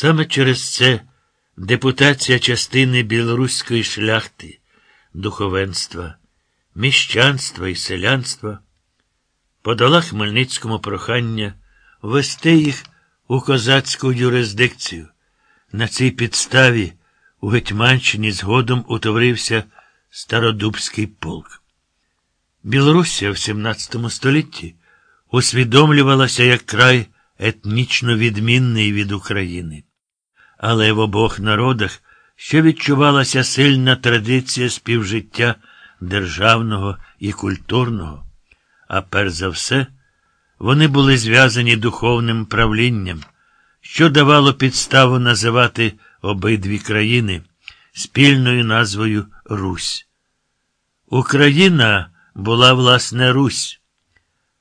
Саме через це депутація частини білоруської шляхти, духовенства, міщанства і селянства подала Хмельницькому прохання ввести їх у козацьку юрисдикцію. На цій підставі у Гетьманщині згодом утворився Стародубський полк. Білорусія в 17 столітті усвідомлювалася як край етнічно відмінний від України. Але в обох народах ще відчувалася сильна традиція співжиття державного і культурного, а перш за все, вони були зв'язані духовним правлінням, що давало підставу називати обидві країни спільною назвою Русь. Україна була власне Русь,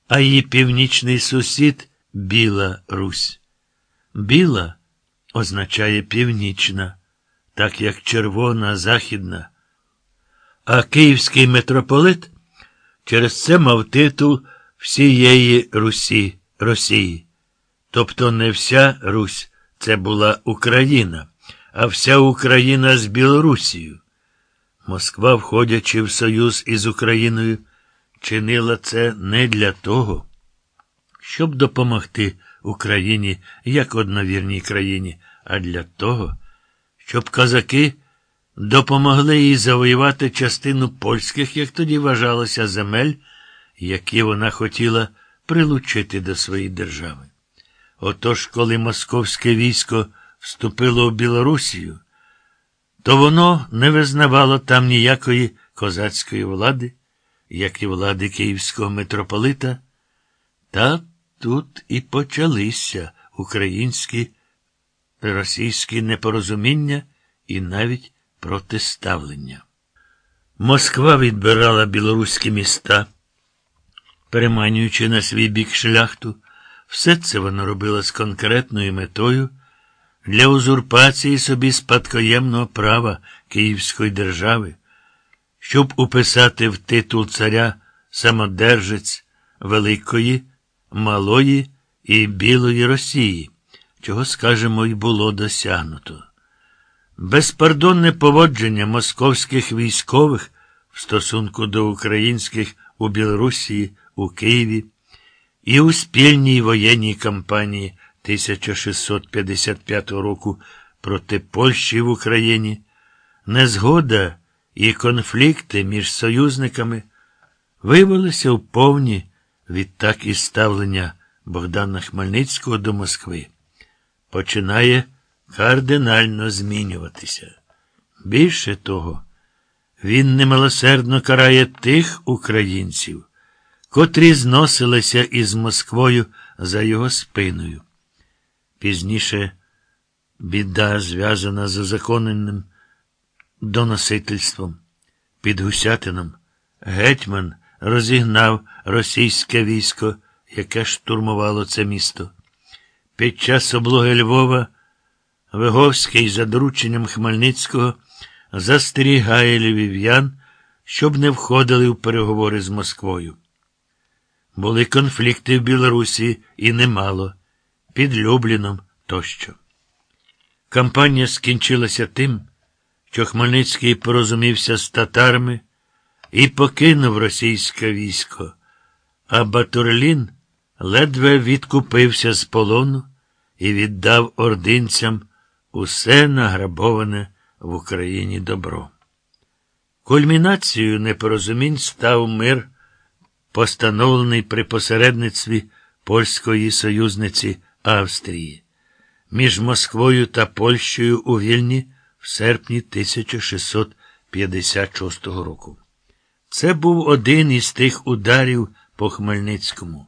а її північний сусід Біла Русь. Біла означає північна, так як червона західна. А київський митрополит через це мав титул всієї Русі Росії. Тобто не вся Русь це була Україна, а вся Україна з Білорусією. Москва, входячи в союз із Україною, чинила це не для того, щоб допомогти Україні як одновірній країні, а для того, щоб козаки допомогли їй завоювати частину польських, як тоді вважалося, земель, які вона хотіла прилучити до своєї держави. Отож, коли московське військо вступило в Білорусію, то воно не визнавало там ніякої козацької влади, як і влади київського митрополита, та тут і почалися українські російські непорозуміння і навіть протиставлення. Москва відбирала білоруські міста, переманюючи на свій бік шляхту, все це вона робила з конкретною метою для узурпації собі спадкоємного права Київської держави, щоб уписати в титул царя самодержець Великої, Малої і Білої Росії, чого, скажемо, й було досягнуто. Безпардонне поводження московських військових в стосунку до українських у Білорусі, у Києві і у спільній воєнній кампанії 1655 року проти Польщі в Україні, незгода і конфлікти між союзниками виявилися в повні відтак і ставлення Богдана Хмельницького до Москви. Починає кардинально змінюватися. Більше того, він немилосердно карає тих українців, котрі зносилися із Москвою за його спиною. Пізніше біда, зв'язана з узаконеним доносительством, під Гусятином, гетьман розігнав російське військо, яке штурмувало це місто. Під час облоги Львова Виговський за дорученням Хмельницького застерігає львів'ян, щоб не входили в переговори з Москвою. Були конфлікти в Білорусі і немало, під Любліном тощо. Кампанія скінчилася тим, що Хмельницький порозумівся з татарами і покинув російське військо, а Батурлін ледве відкупився з полону і віддав ординцям усе награбоване в Україні добро. Кульмінацією непорозумінь став мир, постановлений при посередництві польської союзниці Австрії між Москвою та Польщею у Вільні в серпні 1656 року. Це був один із тих ударів по Хмельницькому,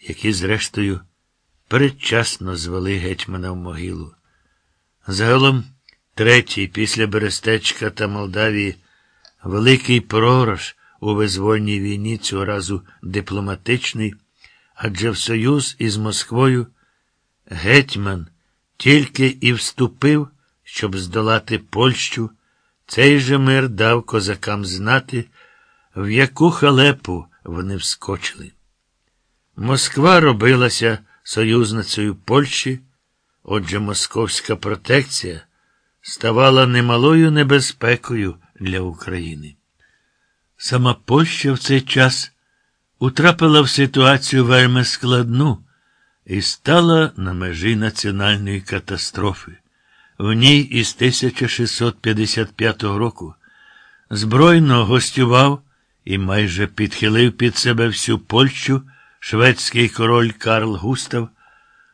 які, зрештою, передчасно звели гетьмана в могилу. Загалом, третій, після Берестечка та Молдавії, великий пророж у визвольній війні цього разу дипломатичний, адже в союз із Москвою гетьман тільки і вступив, щоб здолати Польщу, цей же мир дав козакам знати, в яку халепу вони вскочили. Москва робилася союзницею Польщі Отже, московська протекція ставала немалою небезпекою для України. Сама Польща в цей час утрапила в ситуацію вельми складну і стала на межі національної катастрофи. В ній із 1655 року збройно гостював і майже підхилив під себе всю Польщу шведський король Карл Густав.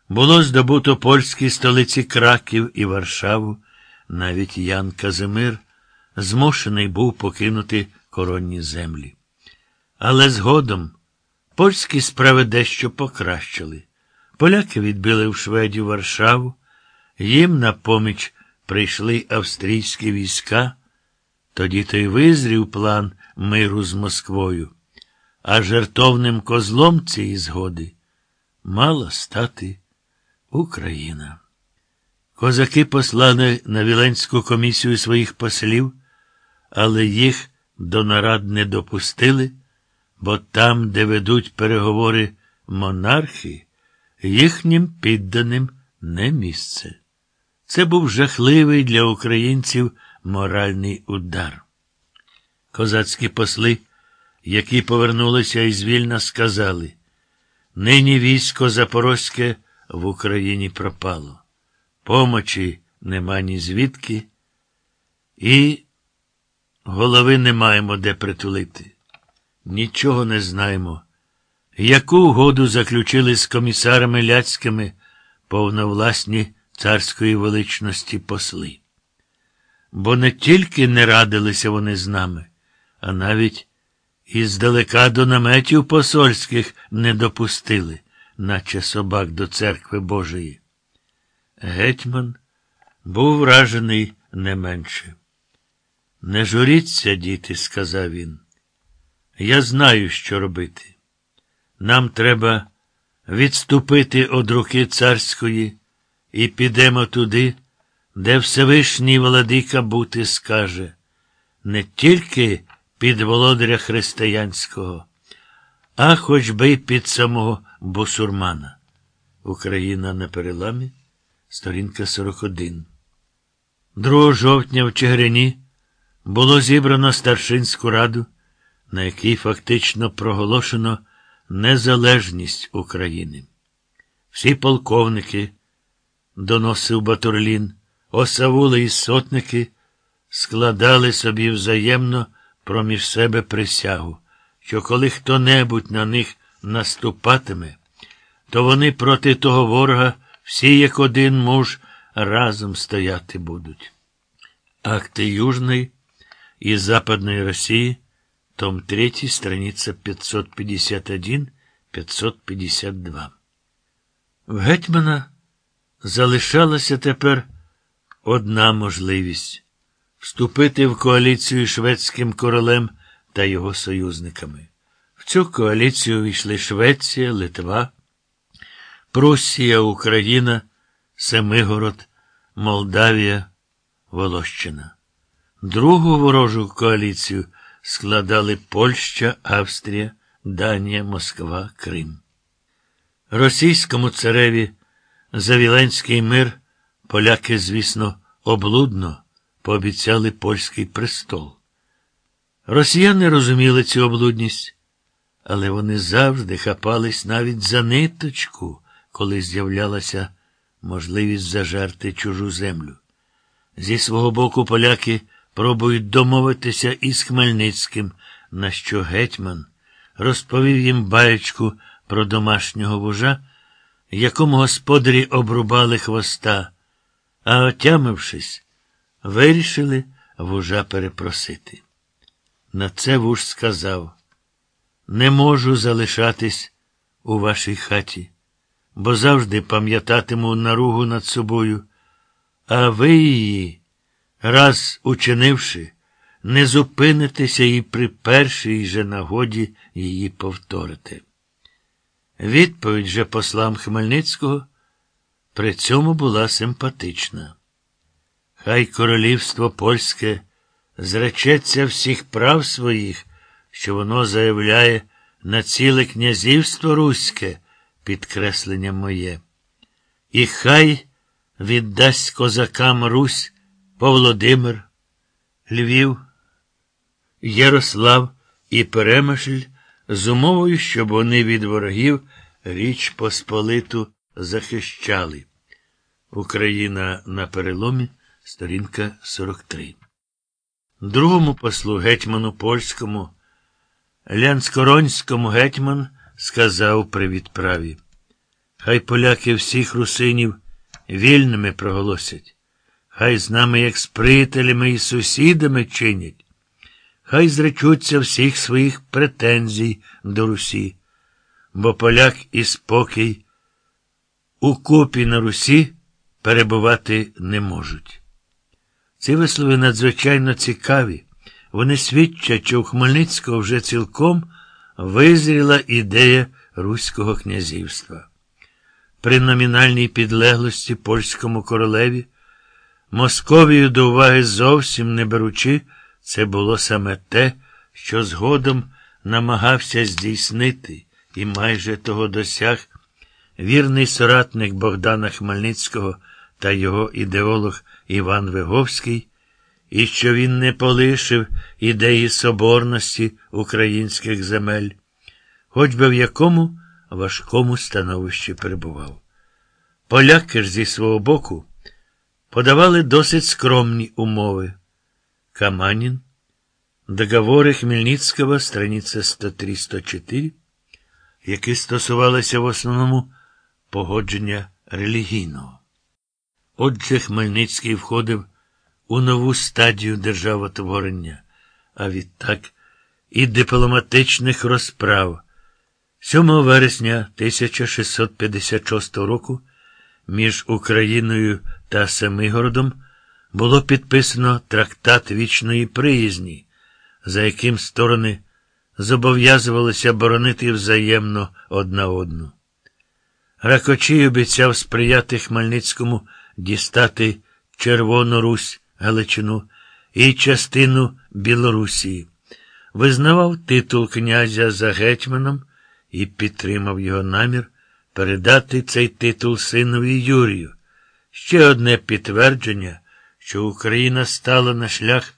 Було здобуто польські столиці Краків і Варшаву, навіть Ян Казимир змушений був покинути коронні землі. Але згодом польські справи дещо покращили. Поляки відбили в Шведію Варшаву, їм на поміч прийшли австрійські війська, тоді то й визрів план миру з Москвою, а жертовним козлом цієї згоди мала стати Україна. Козаки послали на Віленську комісію своїх послів, але їх до нарад не допустили, бо там, де ведуть переговори монархи, їхнім підданим не місце. Це був жахливий для українців моральний удар. Козацькі посли, які повернулися із вільна, сказали нині військо Запорозьке в Україні пропало. Помочі нема ні звідки, і голови не маємо де притулити. Нічого не знаємо. Яку угоду заключили з комісарами ляцькими повновласні царської величності посли? Бо не тільки не радилися вони з нами, а навіть іздалека до наметів посольських не допустили, наче собак до церкви Божої. Гетьман був вражений не менше. Не журіться, діти, сказав він. Я знаю, що робити. Нам треба відступити од руки царської і підемо туди, де Всевишній Владика бути скаже, не тільки під володаря християнського, а хоч би й під самого бусурмана. Україна на переламі, сторінка 41. 2 жовтня в Чигирині було зібрано старшинську раду, на якій фактично проголошено незалежність України. Всі полковники, доносив Батурлін, осавули і сотники, складали собі взаємно проміж себе присягу, що коли хто небудь на них наступатиме, то вони проти того ворога всі як один муж разом стояти будуть. Акти Южної і Западної Росії, том 3, страниця 551-552. В Гетьмана залишалася тепер одна можливість вступити в коаліцію шведським королем та його союзниками. В цю коаліцію війшли Швеція, Литва, Прусія, Україна, Семигород, Молдавія, Волощина. Другу ворожу коаліцію складали Польща, Австрія, Данія, Москва, Крим. Російському цареві за Віленський мир поляки, звісно, облудно пообіцяли польський престол. Росіяни розуміли цю облудність, але вони завжди хапались навіть за ниточку, коли з'являлася можливість зажерти чужу землю. Зі свого боку поляки пробують домовитися із Хмельницьким, на що гетьман розповів їм баєчку про домашнього вужа, якому господарі обрубали хвоста, а отямившись, вирішили вужа перепросити. На це вуж сказав не можу залишатись у вашій хаті, бо завжди пам'ятатиму наругу над собою, а ви її, раз учинивши, не зупинитеся і при першій же нагоді її повторите. Відповідь же послам Хмельницького при цьому була симпатична. Хай королівство польське зречеться всіх прав своїх, що воно заявляє на ціле князівство руське, підкреслення моє. І хай віддасть козакам Русь Поволодимир, Львів, Ярослав і Перемишль з умовою, щоб вони від ворогів Річ Посполиту захищали. Україна на переломі, сторінка 43. Другому послу гетьману польському, Лянскоронському гетьман сказав при відправі. Хай поляки всіх русинів вільними проголосять, хай з нами, як з приятелями і сусідами чинять, хай зречуться всіх своїх претензій до Русі, бо поляк і спокій у купі на Русі перебувати не можуть. Ці вислови надзвичайно цікаві. Вони свідчать, що у Хмельницького вже цілком визріла ідея Руського князівства. При номінальній підлеглості польському королеві, Московію до уваги зовсім не беручи, це було саме те, що згодом намагався здійснити і майже того досяг вірний соратник Богдана Хмельницького та його ідеолог Іван Виговський, і що він не полишив ідеї соборності українських земель, хоч би в якому важкому становищі перебував. Поляки ж зі свого боку подавали досить скромні умови. Каманін, договори Хмельницького, страниця 103-104, які стосувалися в основному погодження релігійного. Отже, Хмельницький входив у нову стадію державотворення, а відтак і дипломатичних розправ. 7 вересня 1656 року між Україною та Семигородом було підписано трактат вічної приязні, за яким сторони зобов'язувалися боронити взаємно одна одну. Ракочій обіцяв сприяти Хмельницькому дістати Червону Русь, Галичину і частину Білорусії, визнавав титул князя за гетьманом і підтримав його намір передати цей титул синові Юрію. Ще одне підтвердження, що Україна стала на шлях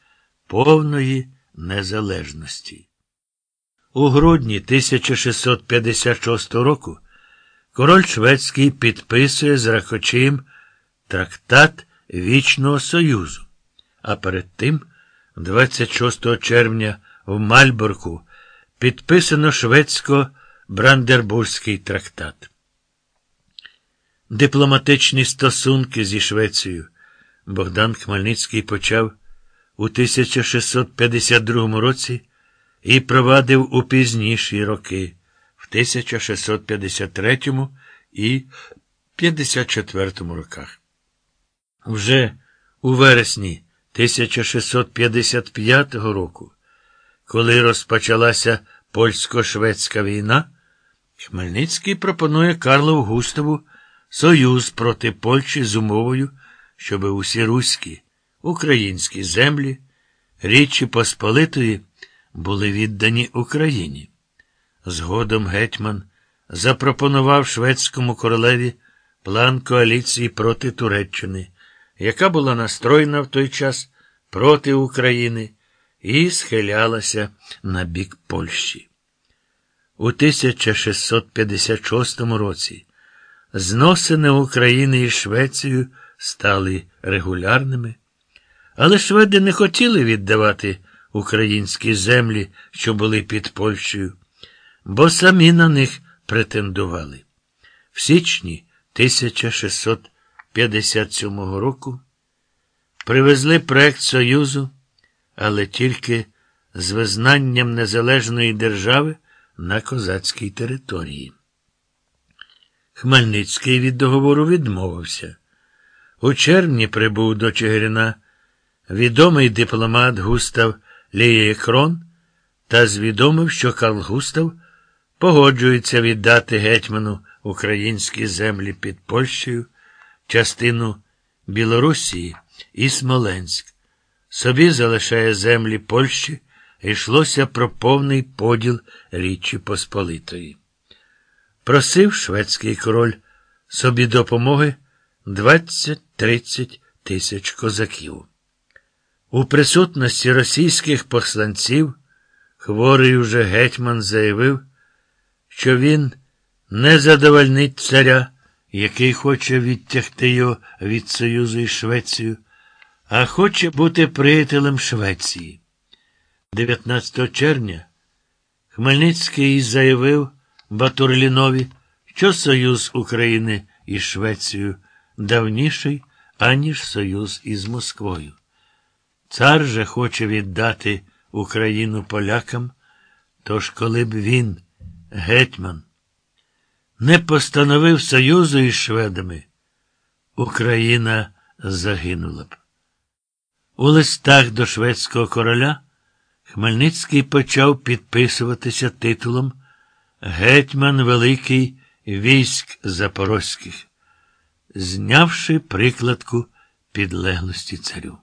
повної незалежності. У грудні 1656 року король Шведський підписує з Рахочим трактат Вічного Союзу, а перед тим, 26 червня, в Мальборку підписано шведсько-брандербурзький трактат. Дипломатичні стосунки зі Швецією Богдан Хмельницький почав у 1652 році і провадив у пізніші роки в 1653 і 54 роках. Вже у вересні 1655 року, коли розпочалася польсько-шведська війна, Хмельницький пропонує Карлову Густаву союз проти Польщі з умовою, щоб усі руські, українські землі, Річі Посполитої були віддані Україні. Згодом гетьман запропонував шведському королеві план коаліції проти Туреччини, яка була настроєна в той час проти України і схилялася на бік Польщі. У 1656 році зносини України із Швецією стали регулярними, але шведи не хотіли віддавати українські землі, що були під Польщею, бо самі на них претендували. В січні 1657 року привезли проект Союзу, але тільки з визнанням незалежної держави на козацькій території. Хмельницький від договору відмовився. У червні прибув до Чигирина відомий дипломат Густав Лієкрон та звідомив, що Карл Густав погоджується віддати гетьману українські землі під Польщею, частину Білорусії і Смоленськ. Собі залишає землі Польщі, йшлося про повний поділ Річі Посполитої. Просив шведський король собі допомоги 20 30 тисяч козаків. У присутності російських посланців хворий уже гетьман заявив, що він не задовольнить царя, який хоче відтягти його від Союзу із Швецією, а хоче бути приятелем Швеції. 19 червня Хмельницький заявив Батурлінові, що Союз України із Швецією давніший, аніж Союз із Москвою. Цар же хоче віддати Україну полякам, тож коли б він, гетьман, не постановив Союзу із шведами, Україна загинула б. У листах до шведського короля Хмельницький почав підписуватися титулом Гетьман Великий військ Запорозьких, знявши прикладку підлеглості царю.